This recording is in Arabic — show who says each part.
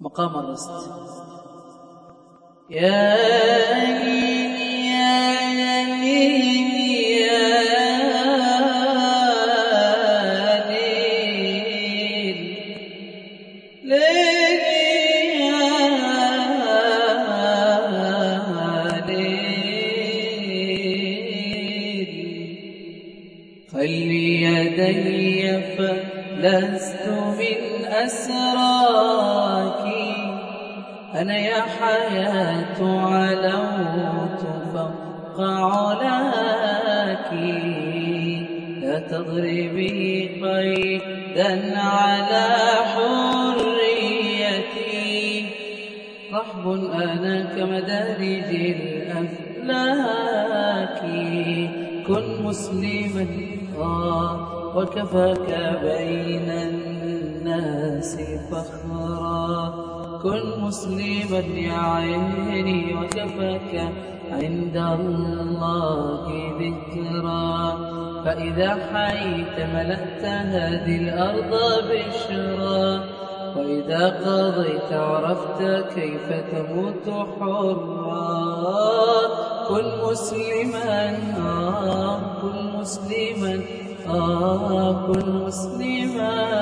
Speaker 1: مقام الرست يا ليل يا يا ليل ليل يا ليل خلي يدي فلست من أسراك أنا يا حياة علوت فوق علاك لا تضربي قيدا على حريتي. رحب أنا كمدارج الأفلاك. كن مسلما آه وكفاك بين الناس فخرا. كن مسلما يا عيني وكفاك عند الله ذكرا. فإذا حييت ملأت هذه الأرض بشرا. وإذا قضيت عرفت كيف تموت حرا. كن مسلما كن مسلما كن مسلما